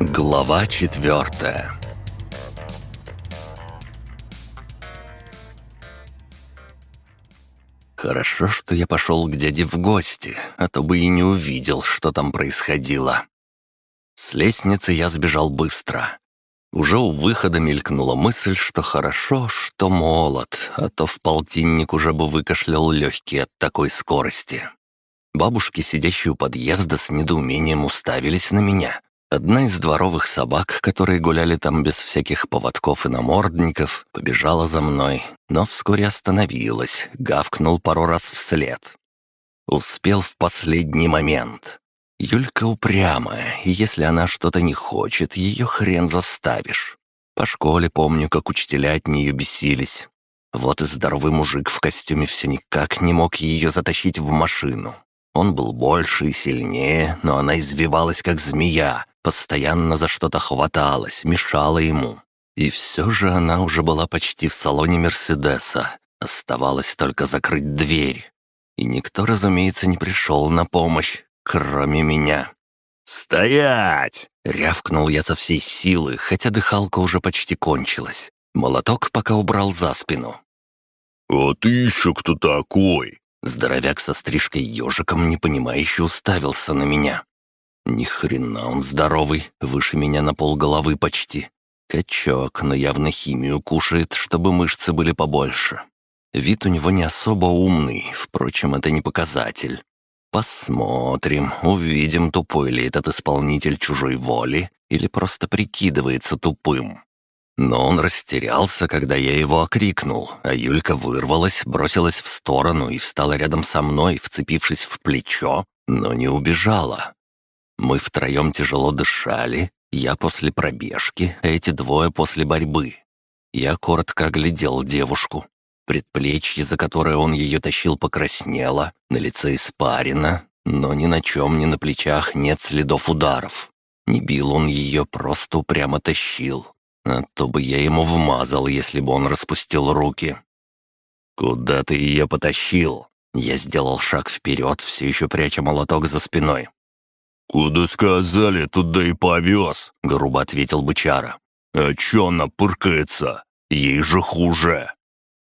Глава четвертая Хорошо, что я пошел к дяде в гости, а то бы и не увидел, что там происходило. С лестницы я сбежал быстро. Уже у выхода мелькнула мысль, что хорошо, что молод, а то в полтинник уже бы выкашлял легкие от такой скорости. Бабушки, сидящие у подъезда, с недоумением уставились на меня. Одна из дворовых собак, которые гуляли там без всяких поводков и намордников, побежала за мной, но вскоре остановилась, гавкнул пару раз вслед. Успел в последний момент. Юлька упрямая, и если она что-то не хочет, ее хрен заставишь. По школе помню, как учителя от нее бесились. Вот и здоровый мужик в костюме все никак не мог ее затащить в машину. Он был больше и сильнее, но она извивалась, как змея, постоянно за что-то хваталась, мешала ему. И все же она уже была почти в салоне Мерседеса. Оставалось только закрыть дверь. И никто, разумеется, не пришел на помощь, кроме меня. «Стоять!» — рявкнул я со всей силы, хотя дыхалка уже почти кончилась. Молоток пока убрал за спину. «А ты еще кто такой?» Здоровяк со стрижкой ежиком непонимающе уставился на меня. Ни хрена он здоровый, выше меня на полголовы почти. Качок, но явно химию кушает, чтобы мышцы были побольше. Вид у него не особо умный, впрочем, это не показатель. Посмотрим, увидим, тупой ли этот исполнитель чужой воли или просто прикидывается тупым. Но он растерялся, когда я его окрикнул, а Юлька вырвалась, бросилась в сторону и встала рядом со мной, вцепившись в плечо, но не убежала. Мы втроем тяжело дышали, я после пробежки, а эти двое после борьбы. Я коротко оглядел девушку. Предплечье, за которое он ее тащил, покраснело, на лице испарено, но ни на чем, ни на плечах нет следов ударов. Не бил он ее, просто упрямо тащил. А то бы я ему вмазал, если бы он распустил руки. «Куда ты ее потащил?» Я сделал шаг вперед, все еще пряча молоток за спиной. «Куда сказали, туда и повез», — грубо ответил бычара. «А чё она пыркается? Ей же хуже».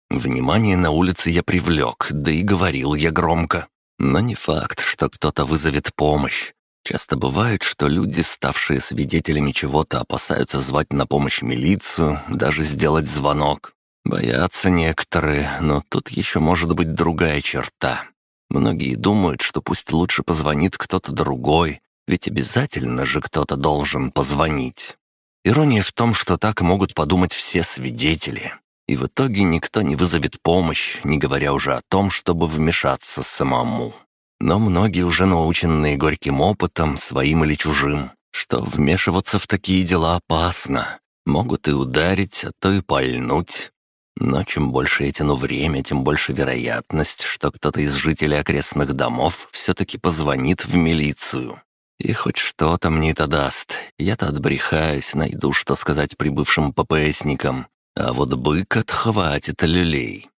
Внимание на улице я привлек, да и говорил я громко. Но не факт, что кто-то вызовет помощь. Часто бывает, что люди, ставшие свидетелями чего-то, опасаются звать на помощь милицию, даже сделать звонок. Боятся некоторые, но тут еще может быть другая черта. Многие думают, что пусть лучше позвонит кто-то другой, ведь обязательно же кто-то должен позвонить. Ирония в том, что так могут подумать все свидетели. И в итоге никто не вызовет помощь, не говоря уже о том, чтобы вмешаться самому. Но многие уже наученные горьким опытом, своим или чужим, что вмешиваться в такие дела опасно. Могут и ударить, а то и пальнуть. Но чем больше я тяну время, тем больше вероятность, что кто-то из жителей окрестных домов все-таки позвонит в милицию. И хоть что-то мне это даст. Я-то отбрехаюсь, найду, что сказать прибывшим ППСникам. А вот бык отхватит люлей.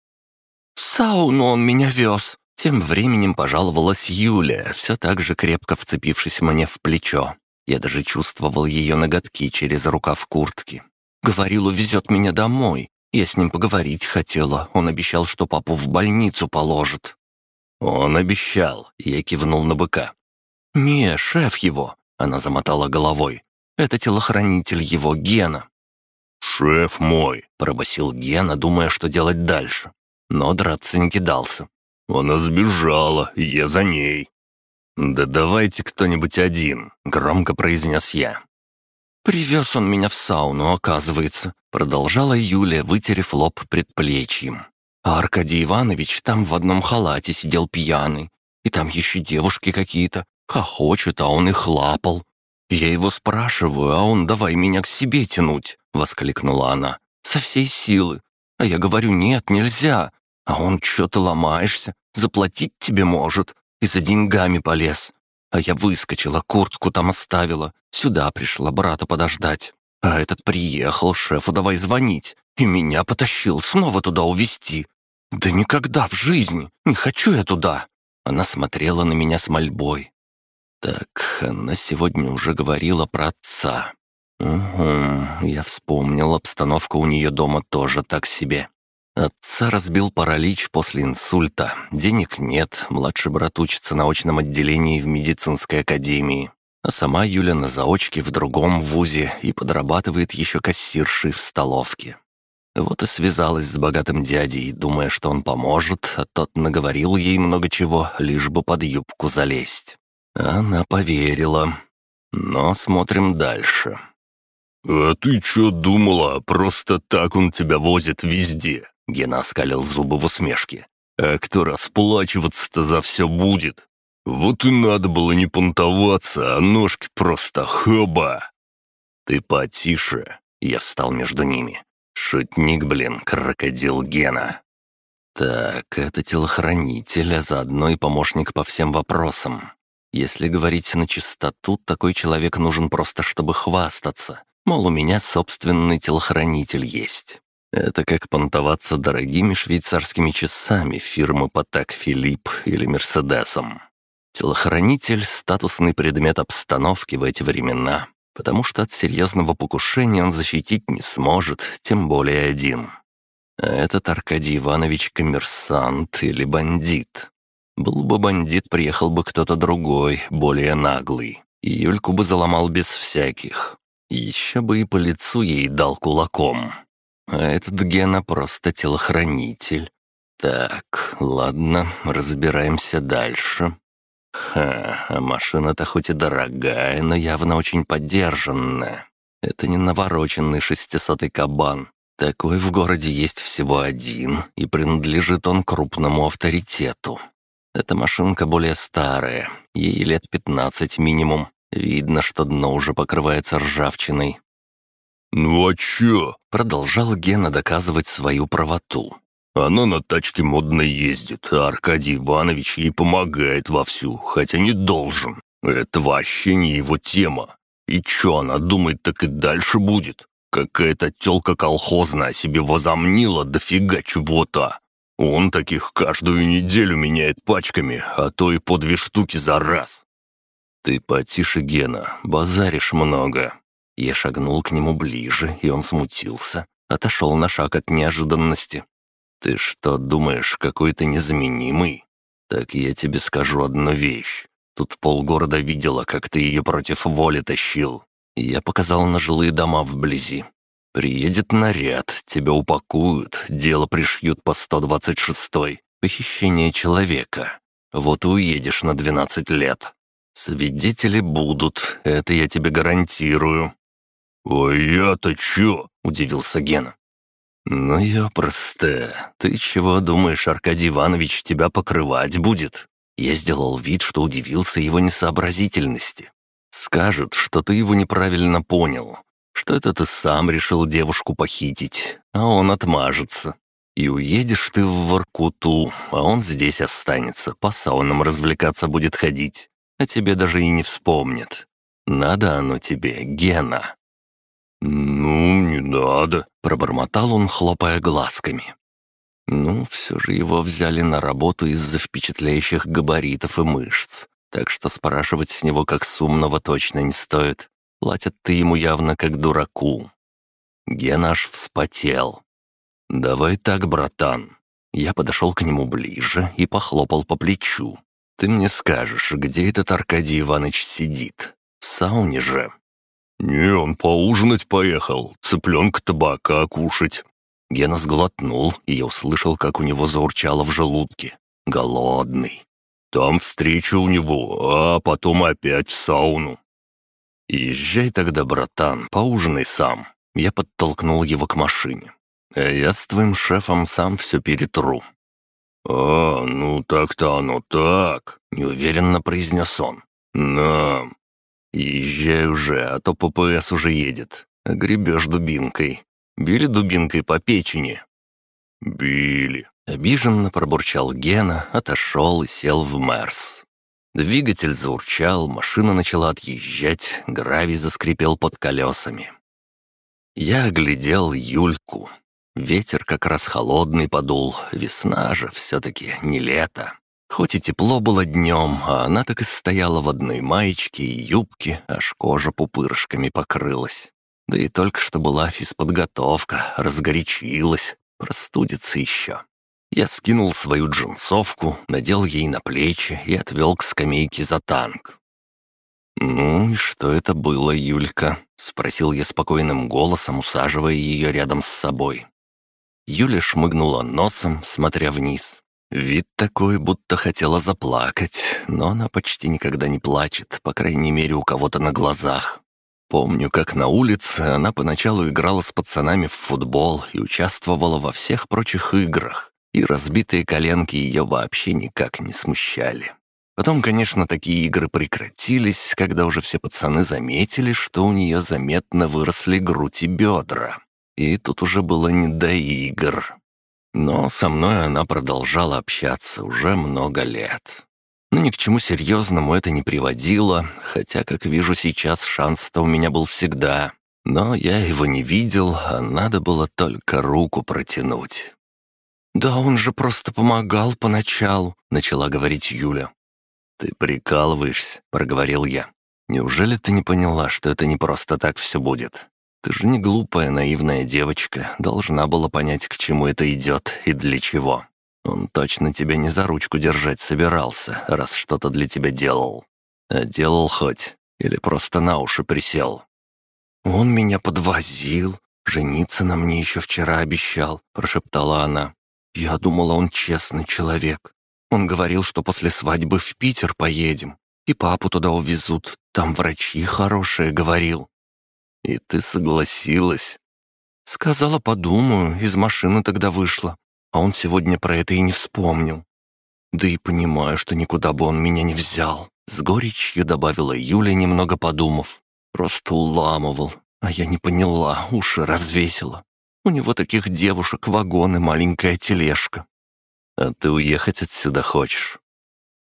«В сауну он меня вез!» Тем временем пожаловалась Юля, все так же крепко вцепившись мне в плечо. Я даже чувствовал ее ноготки через рукав куртки. Говорил, увезет меня домой. Я с ним поговорить хотела. Он обещал, что папу в больницу положит. «Он обещал», — я кивнул на быка. «Не, шеф его», — она замотала головой. «Это телохранитель его, Гена». «Шеф мой», — пробасил Гена, думая, что делать дальше. Но драться не кидался. Она сбежала, я за ней». «Да давайте кто-нибудь один», — громко произнес я. «Привез он меня в сауну, оказывается», — продолжала Юлия, вытерев лоб предплечьем. «А Аркадий Иванович там в одном халате сидел пьяный, и там еще девушки какие-то, хохочут, а он их лапал. Я его спрашиваю, а он давай меня к себе тянуть», — воскликнула она, — «со всей силы. А я говорю, нет, нельзя. А он что ты ломаешься? Заплатить тебе может. И за деньгами полез. А я выскочила, куртку там оставила. Сюда пришла брата подождать. А этот приехал, шефу давай звонить. И меня потащил снова туда увезти. Да никогда в жизни. Не хочу я туда. Она смотрела на меня с мольбой. Так, она сегодня уже говорила про отца. Угу, я вспомнил, обстановка у нее дома тоже так себе. Отца разбил паралич после инсульта, денег нет, младший брат учится на очном отделении в медицинской академии. А сама Юля на заочке в другом вузе и подрабатывает еще кассиршей в столовке. Вот и связалась с богатым дядей, думая, что он поможет, а тот наговорил ей много чего, лишь бы под юбку залезть. Она поверила. Но смотрим дальше. «А ты чё думала? Просто так он тебя возит везде!» Гена оскалил зубы в усмешке. «А кто расплачиваться-то за все будет? Вот и надо было не понтоваться, а ножки просто хоба!» «Ты потише!» Я встал между ними. «Шутник, блин, крокодил Гена!» «Так, это телохранитель, а заодно и помощник по всем вопросам. Если говорить на чистоту, такой человек нужен просто, чтобы хвастаться. Мол, у меня собственный телохранитель есть. Это как понтоваться дорогими швейцарскими часами фирмы Патек Филипп или Мерседесом. Телохранитель — статусный предмет обстановки в эти времена, потому что от серьезного покушения он защитить не сможет, тем более один. А этот Аркадий Иванович коммерсант или бандит. Был бы бандит, приехал бы кто-то другой, более наглый. И Юльку бы заломал без всяких. Еще бы и по лицу ей дал кулаком. А этот Гена просто телохранитель. Так, ладно, разбираемся дальше. Ха, а машина-то хоть и дорогая, но явно очень поддержанная. Это не навороченный шестисотый кабан. Такой в городе есть всего один, и принадлежит он крупному авторитету. Эта машинка более старая, ей лет пятнадцать минимум. Видно, что дно уже покрывается ржавчиной. «Ну а чё?» — продолжал Гена доказывать свою правоту. «Она на тачке модно ездит, а Аркадий Иванович ей помогает вовсю, хотя не должен. Это вообще не его тема. И чё она думает, так и дальше будет? Какая-то тёлка колхозная себе возомнила дофига чего-то. Он таких каждую неделю меняет пачками, а то и по две штуки за раз». «Ты потише, Гена, базаришь много». Я шагнул к нему ближе, и он смутился. Отошел на шаг от неожиданности. «Ты что, думаешь, какой то незаменимый? Так я тебе скажу одну вещь. Тут полгорода видела, как ты ее против воли тащил. Я показал на жилые дома вблизи. Приедет наряд, тебя упакуют, дело пришьют по 126-й. Похищение человека. Вот и уедешь на 12 лет. Свидетели будут, это я тебе гарантирую». «А я-то чё?» — удивился Гена. «Ну, я просто. Ты чего думаешь, Аркадий Иванович тебя покрывать будет?» Я сделал вид, что удивился его несообразительности. «Скажет, что ты его неправильно понял, что это ты сам решил девушку похитить, а он отмажется. И уедешь ты в Воркуту, а он здесь останется, по саунам развлекаться будет ходить, а тебе даже и не вспомнит. Надо оно тебе, Гена». «Ну, не надо», — пробормотал он, хлопая глазками. Ну, все же его взяли на работу из-за впечатляющих габаритов и мышц, так что спрашивать с него как с умного точно не стоит. Платят ты ему явно как дураку. Гена аж вспотел. «Давай так, братан». Я подошел к нему ближе и похлопал по плечу. «Ты мне скажешь, где этот Аркадий Иванович сидит? В сауне же?» «Не, он поужинать поехал, цыпленка табака кушать». Гена сглотнул, и я услышал, как у него заурчало в желудке. «Голодный». «Там встреча у него, а потом опять в сауну». «Езжай тогда, братан, поужинай сам». Я подтолкнул его к машине. «А я с твоим шефом сам все перетру». «А, ну так-то оно так», — неуверенно произнес он. «На, «Езжай уже, а то ППС уже едет. Гребешь дубинкой. Били дубинкой по печени». «Били». Обиженно пробурчал Гена, отошел и сел в Мерс. Двигатель заурчал, машина начала отъезжать, гравий заскрипел под колесами. Я оглядел Юльку. Ветер как раз холодный подул, весна же все-таки не лето. Хоть и тепло было днем, а она так и стояла в одной маечке и юбке, аж кожа пупырышками покрылась. Да и только что была физподготовка, разгорячилась, простудится еще. Я скинул свою джинсовку, надел ей на плечи и отвел к скамейке за танк. «Ну и что это было, Юлька?» — спросил я спокойным голосом, усаживая ее рядом с собой. Юля шмыгнула носом, смотря вниз. Вид такой, будто хотела заплакать, но она почти никогда не плачет, по крайней мере, у кого-то на глазах. Помню, как на улице она поначалу играла с пацанами в футбол и участвовала во всех прочих играх, и разбитые коленки ее вообще никак не смущали. Потом, конечно, такие игры прекратились, когда уже все пацаны заметили, что у нее заметно выросли грудь и бедра. И тут уже было не до игр. Но со мной она продолжала общаться уже много лет. Но ни к чему серьезному это не приводило, хотя, как вижу сейчас, шанс-то у меня был всегда. Но я его не видел, а надо было только руку протянуть. «Да он же просто помогал поначалу», — начала говорить Юля. «Ты прикалываешься», — проговорил я. «Неужели ты не поняла, что это не просто так все будет? Ты же не глупая, наивная девочка, должна была понять, к чему это идет и для чего. Он точно тебя не за ручку держать собирался, раз что-то для тебя делал. А делал хоть, или просто на уши присел. «Он меня подвозил, жениться на мне еще вчера обещал», — прошептала она. «Я думала, он честный человек. Он говорил, что после свадьбы в Питер поедем, и папу туда увезут, там врачи хорошие, говорил. «И ты согласилась?» «Сказала, подумаю, из машины тогда вышла, а он сегодня про это и не вспомнил. Да и понимаю, что никуда бы он меня не взял». С горечью добавила Юля, немного подумав. Просто уламывал, а я не поняла, уши развесила. У него таких девушек вагон и маленькая тележка. А ты уехать отсюда хочешь?»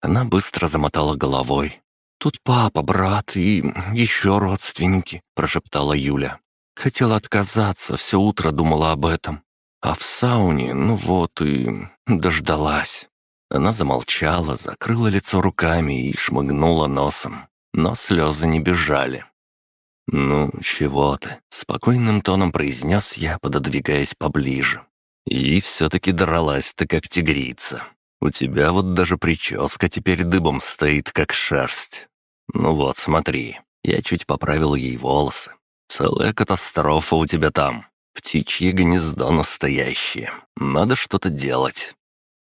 Она быстро замотала головой. «Тут папа, брат и еще родственники», — прошептала Юля. Хотела отказаться, все утро думала об этом. А в сауне, ну вот и дождалась. Она замолчала, закрыла лицо руками и шмыгнула носом. Но слезы не бежали. «Ну, чего ты?» — спокойным тоном произнес я, пододвигаясь поближе. «И все-таки дралась ты, как тигрица. У тебя вот даже прическа теперь дыбом стоит, как шерсть. «Ну вот, смотри». Я чуть поправил ей волосы. «Целая катастрофа у тебя там. Птичье гнездо настоящее. Надо что-то делать».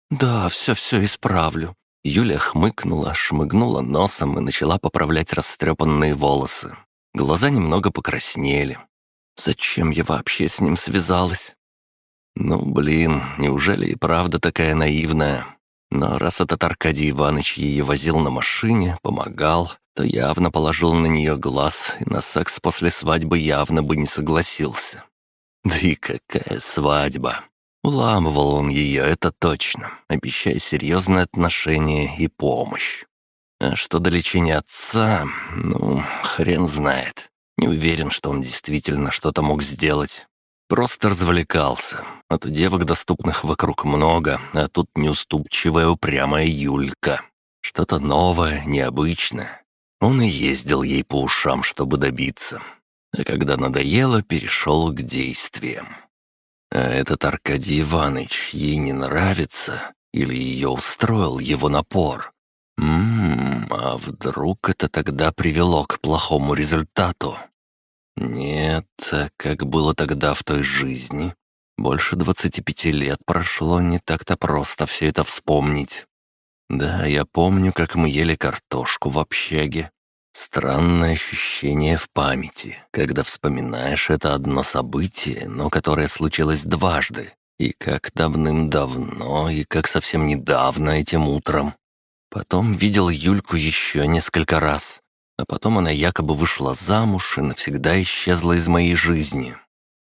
«Да, все-все исправлю». Юля хмыкнула, шмыгнула носом и начала поправлять растрепанные волосы. Глаза немного покраснели. «Зачем я вообще с ним связалась?» «Ну, блин, неужели и правда такая наивная?» Но раз этот Аркадий Иванович ее возил на машине, помогал, то явно положил на нее глаз и на секс после свадьбы явно бы не согласился. Да и какая свадьба! Уламывал он ее, это точно, обещая серьезные отношения и помощь. А что до лечения отца, ну, хрен знает. Не уверен, что он действительно что-то мог сделать. Просто развлекался. А то девок доступных вокруг много, а тут неуступчивая упрямая Юлька. Что-то новое, необычное. Он и ездил ей по ушам, чтобы добиться. А когда надоело, перешел к действиям. А этот Аркадий Иванович ей не нравится? Или ее устроил его напор? Ммм, а вдруг это тогда привело к плохому результату? Нет, как было тогда в той жизни. Больше двадцати пяти лет прошло, не так-то просто все это вспомнить. Да, я помню, как мы ели картошку в общаге. Странное ощущение в памяти, когда вспоминаешь это одно событие, но которое случилось дважды. И как давным-давно, и как совсем недавно этим утром. Потом видел Юльку еще несколько раз. А потом она якобы вышла замуж и навсегда исчезла из моей жизни.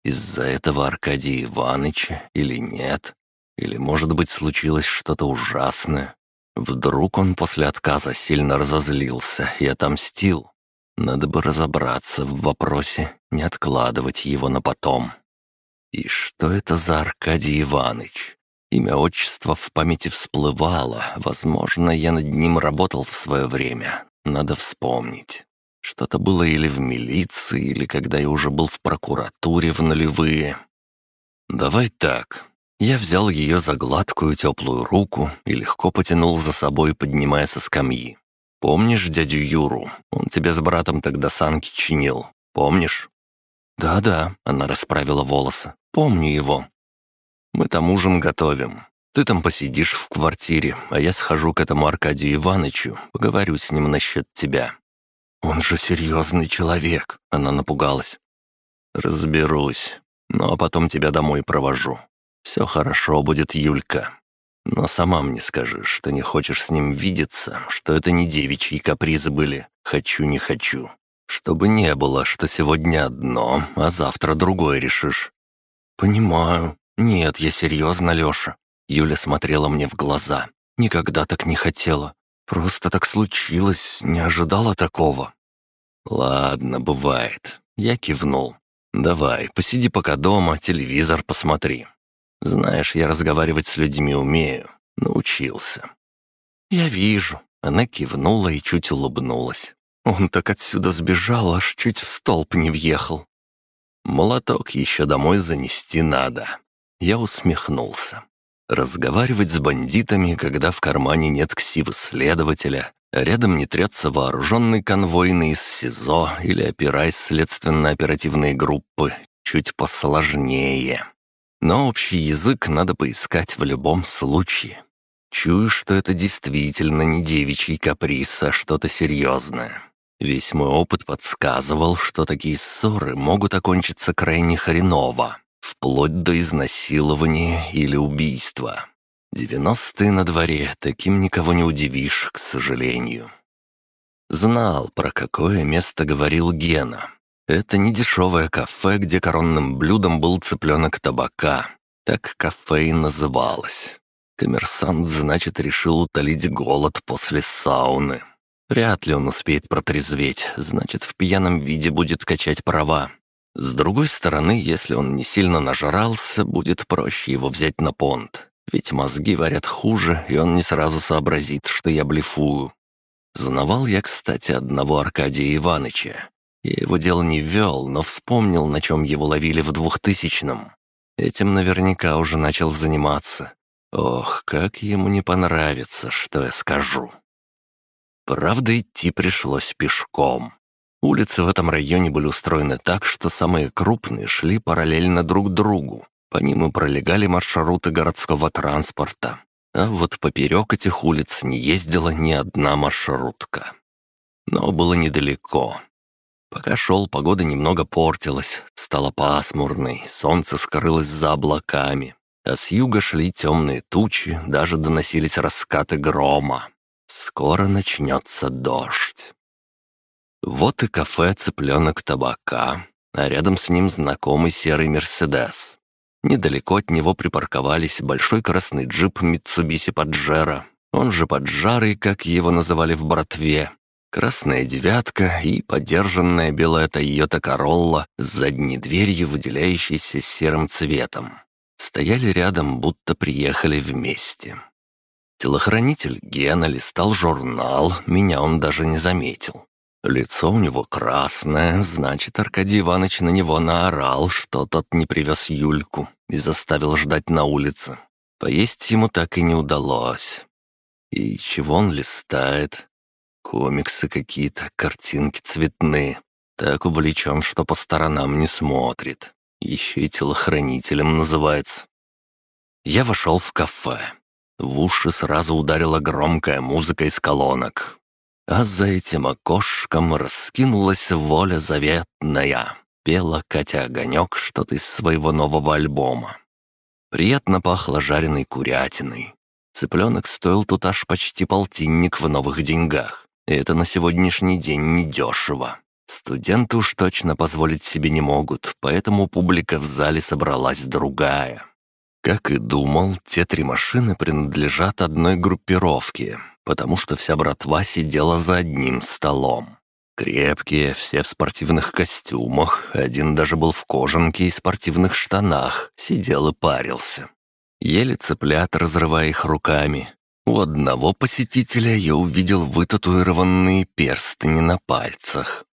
Из-за этого Аркадия Иваныча или нет? Или, может быть, случилось что-то ужасное? Вдруг он после отказа сильно разозлился и отомстил? Надо бы разобраться в вопросе, не откладывать его на потом. И что это за Аркадий Иваныч? Имя отчества в памяти всплывало, возможно, я над ним работал в свое время, надо вспомнить. Что-то было или в милиции, или когда я уже был в прокуратуре в нулевые. «Давай так». Я взял ее за гладкую теплую руку и легко потянул за собой, поднимая со скамьи. «Помнишь дядю Юру? Он тебе с братом тогда санки чинил. Помнишь?» «Да-да», — она расправила волосы. «Помню его». «Мы там ужин готовим. Ты там посидишь в квартире, а я схожу к этому Аркадию Ивановичу, поговорю с ним насчет тебя». «Он же серьезный человек», — она напугалась. «Разберусь. Ну а потом тебя домой провожу. Все хорошо будет, Юлька. Но сама мне скажи, что не хочешь с ним видеться, что это не девичьи капризы были «хочу, не хочу». Чтобы не было, что сегодня одно, а завтра другое решишь. «Понимаю. Нет, я серьезно, Леша. Юля смотрела мне в глаза. Никогда так не хотела. Просто так случилось, не ожидала такого. «Ладно, бывает». Я кивнул. «Давай, посиди пока дома, телевизор посмотри. Знаешь, я разговаривать с людьми умею. Научился». «Я вижу». Она кивнула и чуть улыбнулась. Он так отсюда сбежал, аж чуть в столб не въехал. Молоток еще домой занести надо. Я усмехнулся. Разговаривать с бандитами, когда в кармане нет ксивы следователя, а рядом не трется вооруженный конвойный из СИЗО или опера из следственно-оперативной группы, чуть посложнее. Но общий язык надо поискать в любом случае. Чую, что это действительно не девичий каприз, а что-то серьезное. Весь мой опыт подсказывал, что такие ссоры могут окончиться крайне хреново вплоть до изнасилования или убийства. Девяностые на дворе, таким никого не удивишь, к сожалению. Знал, про какое место говорил Гена. Это не дешевое кафе, где коронным блюдом был цыпленок табака. Так кафе и называлось. Коммерсант, значит, решил утолить голод после сауны. Вряд ли он успеет протрезветь, значит, в пьяном виде будет качать права. С другой стороны, если он не сильно нажрался, будет проще его взять на понт. Ведь мозги варят хуже, и он не сразу сообразит, что я блефую. Знавал я, кстати, одного Аркадия Иваныча. Я его дело не вел, но вспомнил, на чем его ловили в двухтысячном. Этим наверняка уже начал заниматься. Ох, как ему не понравится, что я скажу. Правда, идти пришлось пешком. Улицы в этом районе были устроены так, что самые крупные шли параллельно друг другу. По ним и пролегали маршруты городского транспорта. А вот поперек этих улиц не ездила ни одна маршрутка. Но было недалеко. Пока шел, погода немного портилась, стала пасмурной, солнце скрылось за облаками, а с юга шли темные тучи, даже доносились раскаты грома. Скоро начнется дождь. Вот и кафе «Цыпленок табака», а рядом с ним знакомый серый «Мерседес». Недалеко от него припарковались большой красный джип «Митсубиси Паджеро», он же «Поджарый», как его называли в братве, красная «девятка» и подержанная белая «Тойота Королла» с задней дверью, выделяющейся серым цветом. Стояли рядом, будто приехали вместе. Телохранитель Гена листал журнал, меня он даже не заметил. Лицо у него красное, значит, Аркадий Иванович на него наорал, что тот не привез Юльку и заставил ждать на улице. Поесть ему так и не удалось. И чего он листает? Комиксы какие-то, картинки цветные. Так увлечен, что по сторонам не смотрит. Еще и телохранителем называется. Я вошел в кафе. В уши сразу ударила громкая музыка из колонок. А за этим окошком раскинулась воля заветная. Пела Катя Огонек что-то из своего нового альбома. Приятно пахло жареной курятиной. Цыпленок стоил тут аж почти полтинник в новых деньгах. И это на сегодняшний день недешево. Студенты уж точно позволить себе не могут, поэтому публика в зале собралась другая. Как и думал, те три машины принадлежат одной группировке, потому что вся братва сидела за одним столом. Крепкие, все в спортивных костюмах, один даже был в кожанке и спортивных штанах, сидел и парился. Ели цыплят, разрывая их руками. У одного посетителя я увидел вытатуированные перстни на пальцах.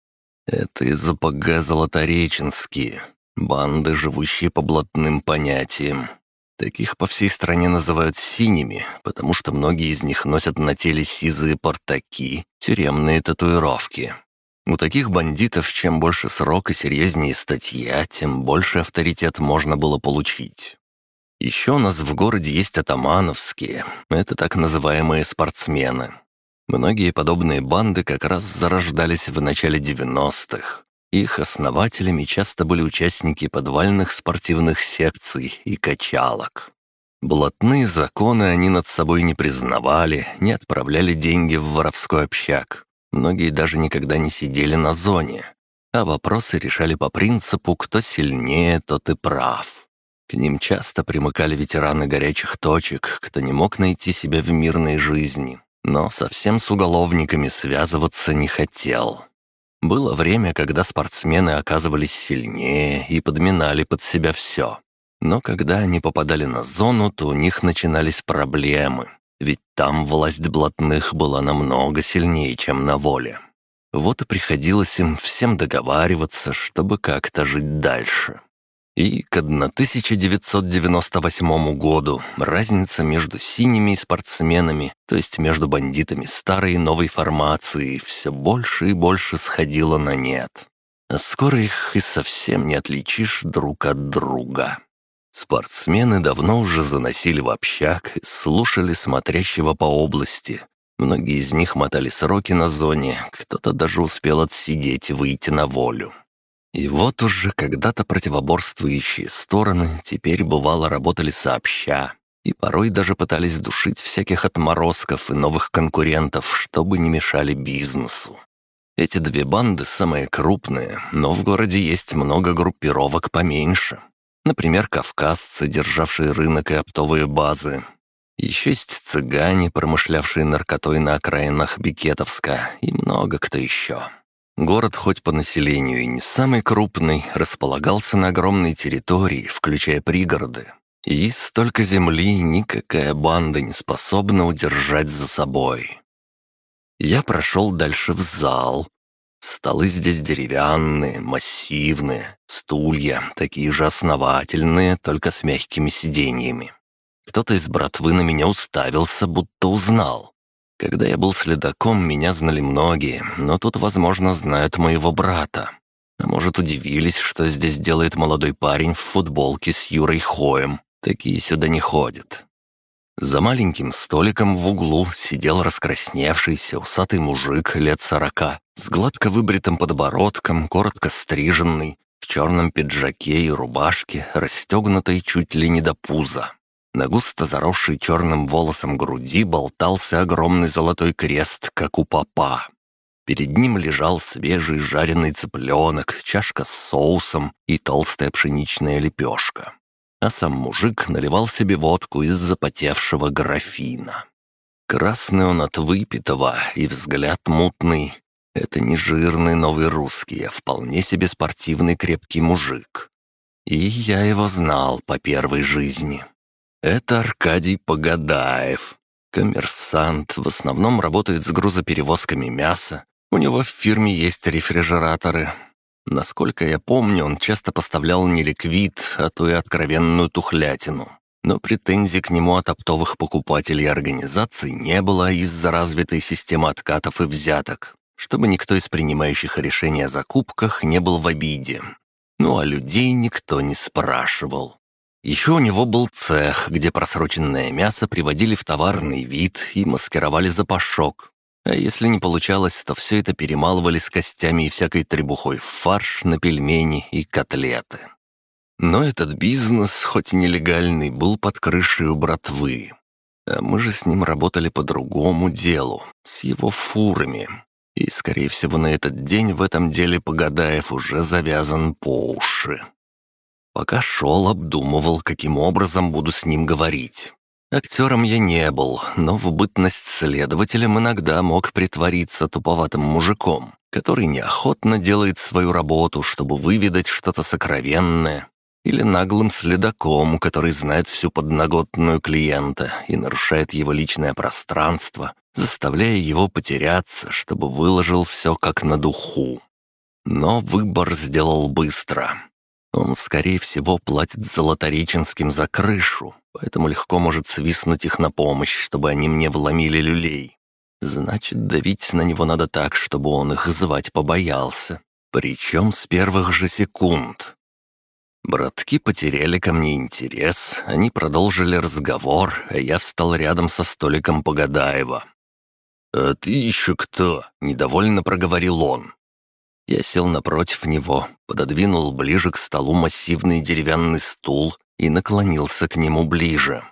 Это из ОПГ Золотореченские, банды, живущие по блатным понятиям. Таких по всей стране называют синими, потому что многие из них носят на теле сизые портаки, тюремные татуировки. У таких бандитов чем больше срок и серьезнее статья, тем больше авторитет можно было получить. Еще у нас в городе есть атамановские, это так называемые спортсмены. Многие подобные банды как раз зарождались в начале 90-х. Их основателями часто были участники подвальных спортивных секций и качалок. Блатные законы они над собой не признавали, не отправляли деньги в воровской общак. Многие даже никогда не сидели на зоне, а вопросы решали по принципу «кто сильнее, тот и прав». К ним часто примыкали ветераны горячих точек, кто не мог найти себя в мирной жизни, но совсем с уголовниками связываться не хотел. Было время, когда спортсмены оказывались сильнее и подминали под себя все. Но когда они попадали на зону, то у них начинались проблемы. Ведь там власть блатных была намного сильнее, чем на воле. Вот и приходилось им всем договариваться, чтобы как-то жить дальше. И к 1998 году разница между синими спортсменами, то есть между бандитами старой и новой формации, все больше и больше сходила на нет. А скоро их и совсем не отличишь друг от друга. Спортсмены давно уже заносили в общак и слушали смотрящего по области. Многие из них мотали сроки на зоне, кто-то даже успел отсидеть и выйти на волю. И вот уже когда-то противоборствующие стороны теперь бывало работали сообща, и порой даже пытались душить всяких отморозков и новых конкурентов, чтобы не мешали бизнесу. Эти две банды самые крупные, но в городе есть много группировок поменьше. Например, кавказцы, державшие рынок и оптовые базы. Еще есть цыгане, промышлявшие наркотой на окраинах Бикетовска, и много кто еще. Город, хоть по населению и не самый крупный, располагался на огромной территории, включая пригороды. И столько земли никакая банда не способна удержать за собой. Я прошел дальше в зал. Столы здесь деревянные, массивные, стулья такие же основательные, только с мягкими сиденьями. Кто-то из братвы на меня уставился, будто узнал. Когда я был следаком, меня знали многие, но тут, возможно, знают моего брата. А может, удивились, что здесь делает молодой парень в футболке с Юрой Хоем. Такие сюда не ходят. За маленьким столиком в углу сидел раскрасневшийся усатый мужик лет сорока, с гладко выбритым подбородком, коротко стриженный, в черном пиджаке и рубашке, расстегнутой чуть ли не до пуза. На густо заросшей черным волосом груди болтался огромный золотой крест, как у папа. Перед ним лежал свежий жареный цыпленок, чашка с соусом и толстая пшеничная лепешка. А сам мужик наливал себе водку из запотевшего графина. Красный он от выпитого и взгляд мутный. Это не жирный новый русский, а вполне себе спортивный крепкий мужик. И я его знал по первой жизни. Это Аркадий Погадаев. Коммерсант, в основном работает с грузоперевозками мяса. У него в фирме есть рефрижераторы. Насколько я помню, он часто поставлял не ликвид, а то и откровенную тухлятину. Но претензий к нему от оптовых покупателей и организаций не было из-за развитой системы откатов и взяток, чтобы никто из принимающих решения о закупках не был в обиде. Ну а людей никто не спрашивал. Еще у него был цех, где просроченное мясо приводили в товарный вид и маскировали запашок. А если не получалось, то все это перемалывали с костями и всякой требухой в фарш, на пельмени и котлеты. Но этот бизнес, хоть и нелегальный, был под крышей у братвы. А мы же с ним работали по другому делу, с его фурами. И, скорее всего, на этот день в этом деле Погадаев уже завязан по уши. Пока шел, обдумывал, каким образом буду с ним говорить. Актером я не был, но в бытность следователем иногда мог притвориться туповатым мужиком, который неохотно делает свою работу, чтобы выведать что-то сокровенное, или наглым следаком, который знает всю подноготную клиента и нарушает его личное пространство, заставляя его потеряться, чтобы выложил все как на духу. Но выбор сделал быстро. Он, скорее всего, платит Золотореченским за крышу, поэтому легко может свистнуть их на помощь, чтобы они мне вломили люлей. Значит, давить на него надо так, чтобы он их звать побоялся. Причем с первых же секунд. Братки потеряли ко мне интерес, они продолжили разговор, а я встал рядом со столиком Погадаева. «А ты еще кто?» — недовольно проговорил он. Я сел напротив него, пододвинул ближе к столу массивный деревянный стул и наклонился к нему ближе.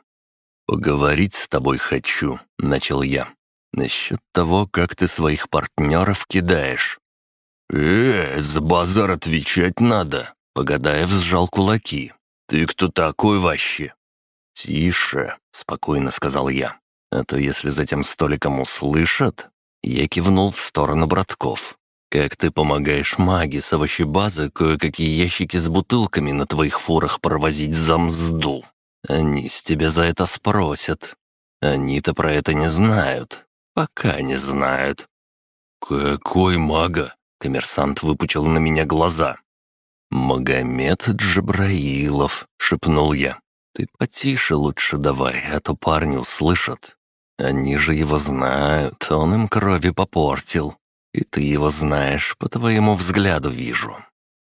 «Поговорить с тобой хочу», — начал я. «Насчет того, как ты своих партнеров кидаешь». «Э, за базар отвечать надо», — Погадаев сжал кулаки. «Ты кто такой вообще?» «Тише», — спокойно сказал я. «А то если за тем столиком услышат...» Я кивнул в сторону братков. Как ты помогаешь маге с овощебазы кое-какие ящики с бутылками на твоих фурах провозить за мзду? Они с тебя за это спросят. Они-то про это не знают. Пока не знают». «Какой мага?» — коммерсант выпучил на меня глаза. «Магомед Джабраилов», — шепнул я. «Ты потише лучше давай, а то парни услышат. Они же его знают, он им крови попортил. И ты его знаешь, по твоему взгляду вижу.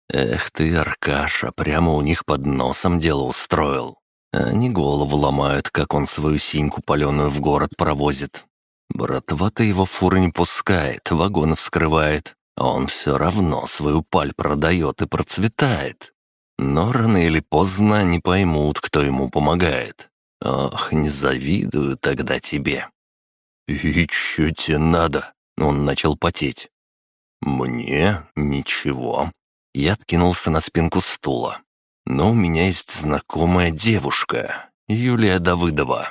Эх ты, Аркаша, прямо у них под носом дело устроил. Они голову ломают, как он свою синьку паленую в город провозит. Братва-то его фуры не пускает, вагоны вскрывает, он все равно свою паль продает и процветает. Но рано или поздно они поймут, кто ему помогает. Ох, не завидую тогда тебе. «И чё тебе надо?» Он начал потеть. «Мне? Ничего». Я откинулся на спинку стула. «Но у меня есть знакомая девушка, Юлия Давыдова.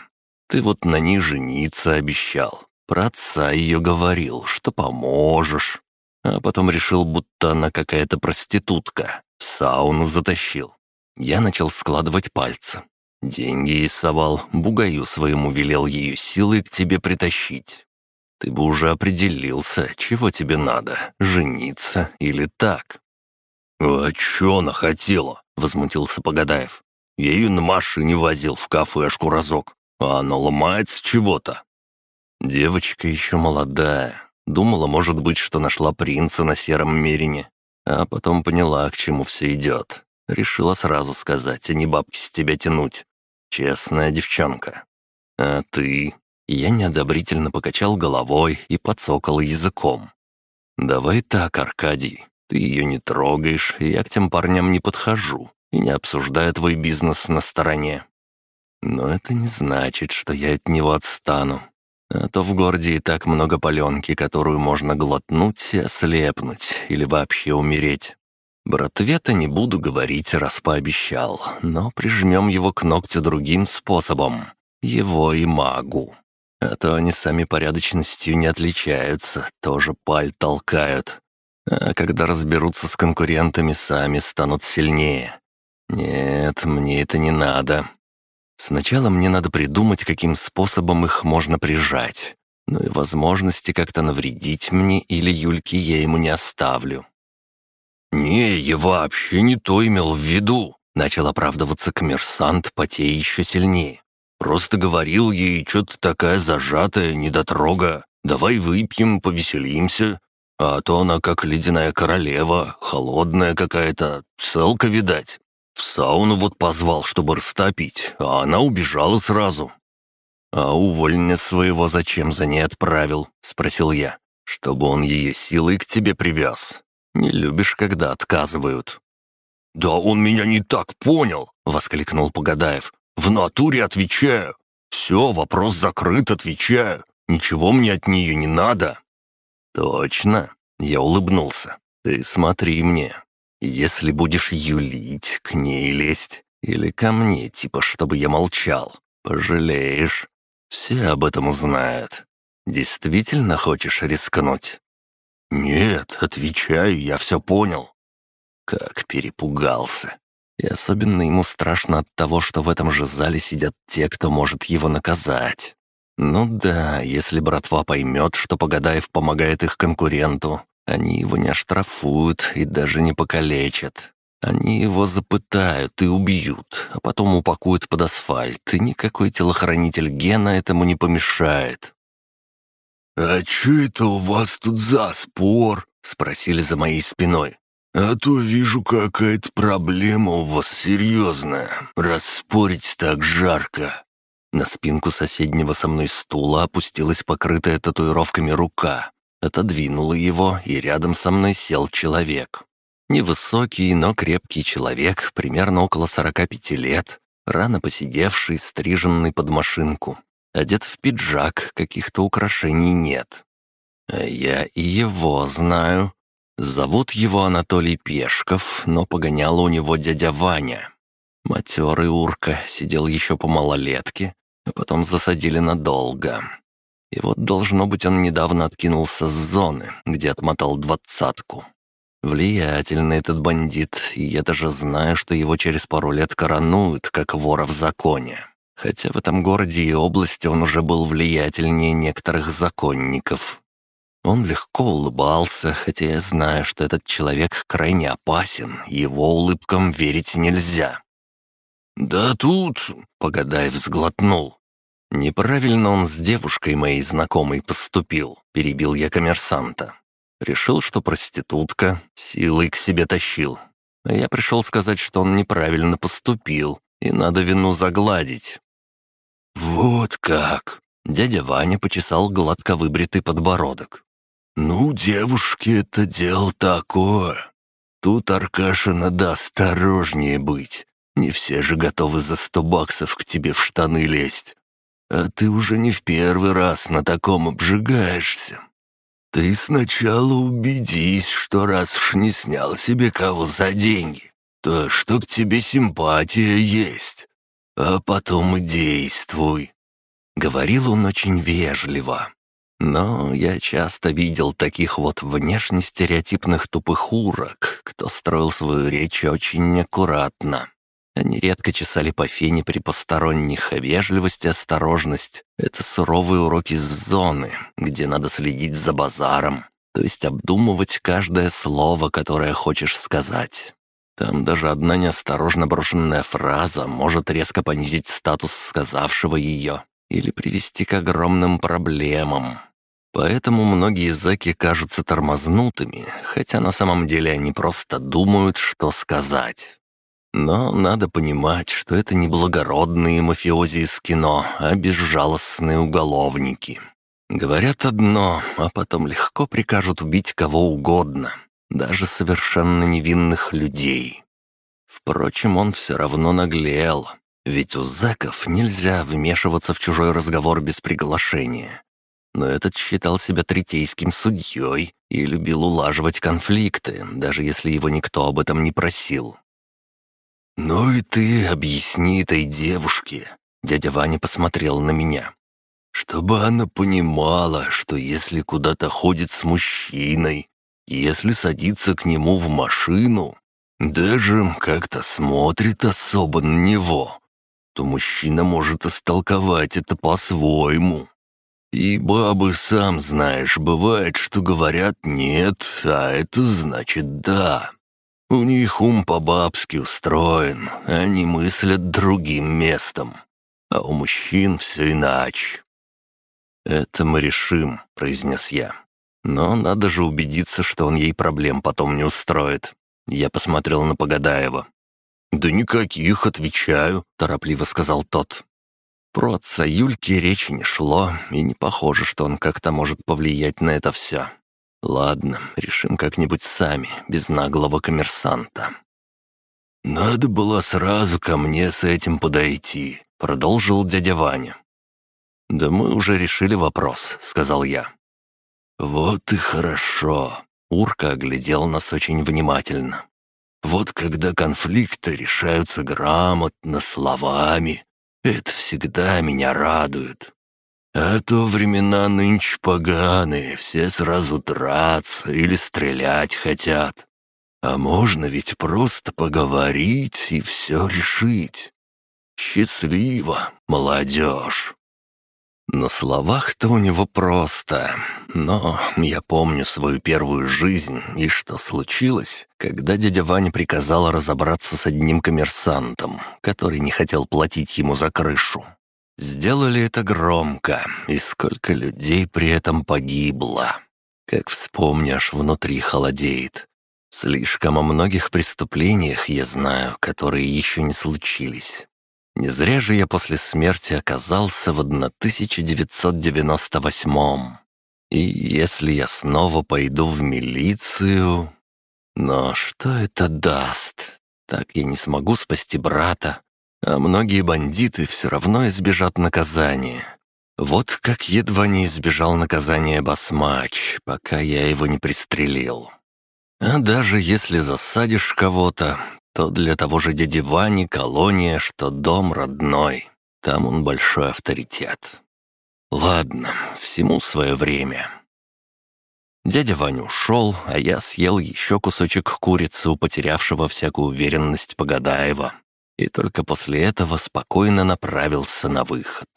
Ты вот на ней жениться обещал. Про отца ее говорил, что поможешь. А потом решил, будто она какая-то проститутка. В сауну затащил. Я начал складывать пальцы. Деньги ей совал, бугаю своему велел ее силой к тебе притащить. Ты бы уже определился, чего тебе надо, жениться или так». «А чё она хотела?» — возмутился Погадаев. «Я её на машине возил в кафешку разок, а она ломается чего-то». Девочка еще молодая. Думала, может быть, что нашла принца на сером мерине. А потом поняла, к чему все идет. Решила сразу сказать, а не бабки с тебя тянуть. Честная девчонка. А ты? Я неодобрительно покачал головой и подсокал языком. «Давай так, Аркадий, ты ее не трогаешь, и я к тем парням не подхожу и не обсуждаю твой бизнес на стороне. Но это не значит, что я от него отстану. А то в городе и так много паленки, которую можно глотнуть и ослепнуть, или вообще умереть. Братве-то не буду говорить, раз пообещал, но прижмем его к ногтю другим способом. Его и магу. А то они сами порядочностью не отличаются, тоже паль толкают. А когда разберутся с конкурентами, сами станут сильнее. Нет, мне это не надо. Сначала мне надо придумать, каким способом их можно прижать. Ну и возможности как-то навредить мне или Юльке я ему не оставлю. «Не, я вообще не то имел в виду», — начал оправдываться коммерсант, потея еще сильнее. Просто говорил ей, что-то такая зажатая, недотрога. Давай выпьем, повеселимся. А то она как ледяная королева, холодная какая-то, целка, видать. В сауну вот позвал, чтобы растопить, а она убежала сразу. «А увольня своего зачем за ней отправил?» — спросил я. «Чтобы он ее силой к тебе привез. Не любишь, когда отказывают». «Да он меня не так понял!» — воскликнул Погадаев. В натуре отвечаю. Все, вопрос закрыт, отвечаю. Ничего мне от нее не надо». «Точно?» — я улыбнулся. «Ты смотри мне. Если будешь юлить, к ней лезть, или ко мне, типа, чтобы я молчал, пожалеешь. Все об этом узнают. Действительно хочешь рискнуть?» «Нет, отвечаю, я все понял». Как перепугался. И особенно ему страшно от того, что в этом же зале сидят те, кто может его наказать. Ну да, если братва поймет, что Погадаев помогает их конкуренту, Они его не оштрафуют и даже не покалечат. Они его запытают и убьют, а потом упакуют под асфальт, и никакой телохранитель Гена этому не помешает. «А чё это у вас тут за спор?» — спросили за моей спиной. «А то вижу, какая-то проблема у вас серьезная, раз спорить так жарко». На спинку соседнего со мной стула опустилась покрытая татуировками рука. Отодвинула его, и рядом со мной сел человек. Невысокий, но крепкий человек, примерно около 45 лет, рано посидевший, стриженный под машинку. Одет в пиджак, каких-то украшений нет. А я и его знаю. Зовут его Анатолий Пешков, но погонял у него дядя Ваня. Матерый урка сидел еще по малолетке, а потом засадили надолго. И вот, должно быть, он недавно откинулся с зоны, где отмотал двадцатку. Влиятельный этот бандит, и я даже знаю, что его через пару лет коронуют, как вора в законе. Хотя в этом городе и области он уже был влиятельнее некоторых законников. Он легко улыбался, хотя я знаю, что этот человек крайне опасен, его улыбкам верить нельзя. «Да тут...» — Погадаев сглотнул. «Неправильно он с девушкой моей знакомой поступил», — перебил я коммерсанта. Решил, что проститутка, силой к себе тащил. А я пришел сказать, что он неправильно поступил, и надо вину загладить. «Вот как!» — дядя Ваня почесал гладко выбритый подбородок. «Ну, девушки, это дело такое. Тут, Аркаша, надо осторожнее быть. Не все же готовы за сто баксов к тебе в штаны лезть. А ты уже не в первый раз на таком обжигаешься. Ты сначала убедись, что раз уж не снял себе кого за деньги, то что к тебе симпатия есть, а потом и действуй». Говорил он очень вежливо. Но я часто видел таких вот внешне стереотипных тупых урок, кто строил свою речь очень аккуратно. Они редко чесали по фене при посторонних, а вежливость и осторожность — это суровые уроки с зоны, где надо следить за базаром, то есть обдумывать каждое слово, которое хочешь сказать. Там даже одна неосторожно брошенная фраза может резко понизить статус сказавшего ее или привести к огромным проблемам. Поэтому многие зэки кажутся тормознутыми, хотя на самом деле они просто думают, что сказать. Но надо понимать, что это не благородные мафиози из кино, а безжалостные уголовники. Говорят одно, а потом легко прикажут убить кого угодно, даже совершенно невинных людей. Впрочем, он все равно наглел, ведь у зэков нельзя вмешиваться в чужой разговор без приглашения. Но этот считал себя третейским судьей и любил улаживать конфликты, даже если его никто об этом не просил. «Ну и ты объясни этой девушке», — дядя Ваня посмотрел на меня, «чтобы она понимала, что если куда-то ходит с мужчиной, если садится к нему в машину, даже как-то смотрит особо на него, то мужчина может истолковать это по-своему. И бабы, сам знаешь, бывает, что говорят «нет», а это значит «да». У них ум по-бабски устроен, они мыслят другим местом. А у мужчин все иначе. «Это мы решим», — произнес я. «Но надо же убедиться, что он ей проблем потом не устроит». Я посмотрел на Погадаева. «Да никаких, отвечаю», — торопливо сказал тот. Про отца Юльки речи не шло, и не похоже, что он как-то может повлиять на это все. Ладно, решим как-нибудь сами, без наглого коммерсанта. «Надо было сразу ко мне с этим подойти», — продолжил дядя Ваня. «Да мы уже решили вопрос», — сказал я. «Вот и хорошо», — Урка оглядел нас очень внимательно. «Вот когда конфликты решаются грамотно, словами, это всегда меня радует. А то времена нынче поганые, все сразу драться или стрелять хотят. А можно ведь просто поговорить и все решить. Счастливо, молодежь!» На словах-то у него просто, но я помню свою первую жизнь и что случилось, когда дядя Ваня приказал разобраться с одним коммерсантом, который не хотел платить ему за крышу. Сделали это громко, и сколько людей при этом погибло. Как вспомнишь, внутри холодеет. Слишком о многих преступлениях я знаю, которые еще не случились. Не зря же я после смерти оказался в 1998-м. И если я снова пойду в милицию... Но что это даст? Так я не смогу спасти брата, а многие бандиты все равно избежат наказания. Вот как едва не избежал наказания Басмач, пока я его не пристрелил. А даже если засадишь кого-то, то для того же дяди Вани колония, что дом родной. Там он большой авторитет. Ладно, всему свое время. Дядя Ваня ушел, а я съел еще кусочек курицы у потерявшего всякую уверенность Погадаева. И только после этого спокойно направился на выход.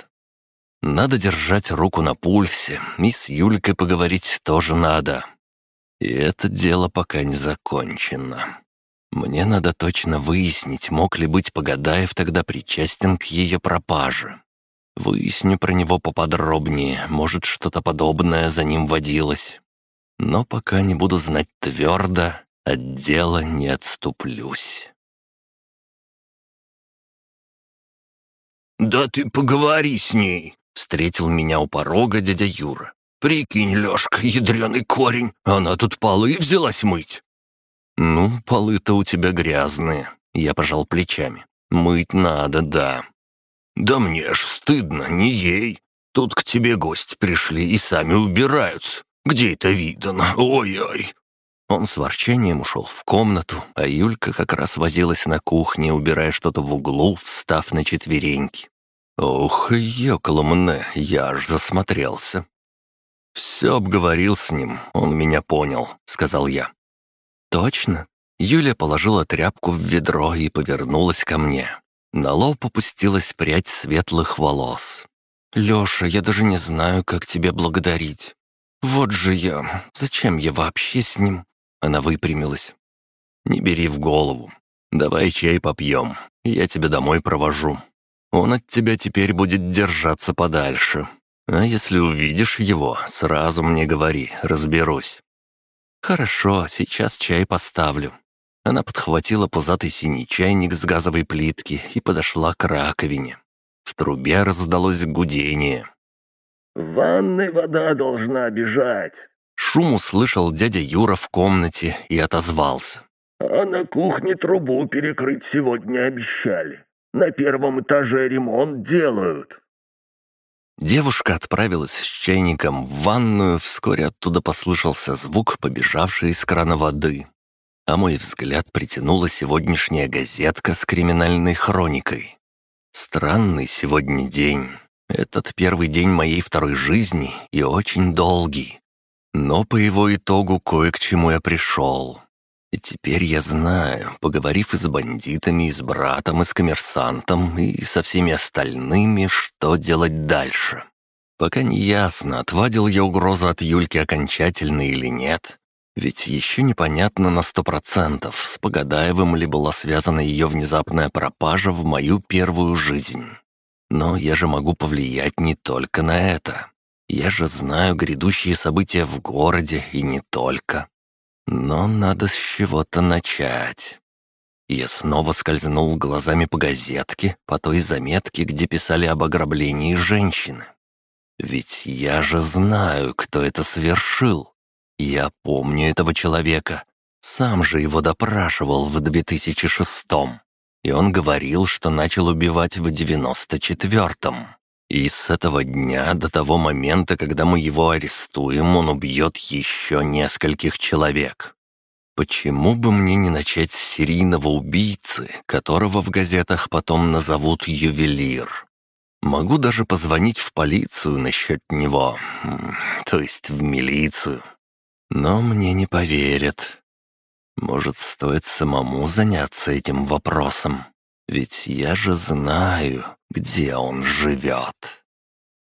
Надо держать руку на пульсе, и с Юлькой поговорить тоже надо. И это дело пока не закончено. Мне надо точно выяснить, мог ли быть Погадаев тогда причастен к ее пропаже. Выясню про него поподробнее, может, что-то подобное за ним водилось. Но пока не буду знать твердо, от дела не отступлюсь. «Да ты поговори с ней!» — встретил меня у порога дядя Юра. «Прикинь, Лёшка, ядреный корень, она тут полы взялась мыть. «Ну, полы-то у тебя грязные», — я пожал плечами. «Мыть надо, да». «Да мне ж стыдно, не ей. Тут к тебе гости пришли и сами убираются. Где это видано? Ой-ой!» Он с ворчанием ушел в комнату, а Юлька как раз возилась на кухне, убирая что-то в углу, встав на четвереньки. Ох, ёкало я аж засмотрелся. «Все обговорил с ним, он меня понял», — сказал я. «Точно?» Юля положила тряпку в ведро и повернулась ко мне. На лоб опустилась прядь светлых волос. «Лёша, я даже не знаю, как тебя благодарить. Вот же я. Зачем я вообще с ним?» Она выпрямилась. «Не бери в голову. Давай чай попьем. Я тебя домой провожу. Он от тебя теперь будет держаться подальше. А если увидишь его, сразу мне говори, разберусь. «Хорошо, сейчас чай поставлю». Она подхватила пузатый синий чайник с газовой плитки и подошла к раковине. В трубе раздалось гудение. «В ванной вода должна бежать». Шум услышал дядя Юра в комнате и отозвался. «А на кухне трубу перекрыть сегодня обещали. На первом этаже ремонт делают». Девушка отправилась с чайником в ванную, вскоре оттуда послышался звук, побежавший из крана воды. А мой взгляд притянула сегодняшняя газетка с криминальной хроникой. Странный сегодня день. Этот первый день моей второй жизни и очень долгий. Но по его итогу кое к чему я пришел. И теперь я знаю, поговорив и с бандитами, и с братом, и с коммерсантом, и со всеми остальными, что делать дальше. Пока не ясно, отвадил я угрозу от Юльки окончательно или нет. Ведь еще непонятно на сто процентов, с Погадаевым ли была связана ее внезапная пропажа в мою первую жизнь. Но я же могу повлиять не только на это. Я же знаю грядущие события в городе и не только. Но надо с чего-то начать. Я снова скользнул глазами по газетке, по той заметке, где писали об ограблении женщины. Ведь я же знаю, кто это совершил. Я помню этого человека. Сам же его допрашивал в 2006-м. И он говорил, что начал убивать в 94-м. И с этого дня до того момента, когда мы его арестуем, он убьет еще нескольких человек. Почему бы мне не начать с серийного убийцы, которого в газетах потом назовут ювелир? Могу даже позвонить в полицию насчет него, то есть в милицию. Но мне не поверят. Может, стоит самому заняться этим вопросом? Ведь я же знаю, где он живет.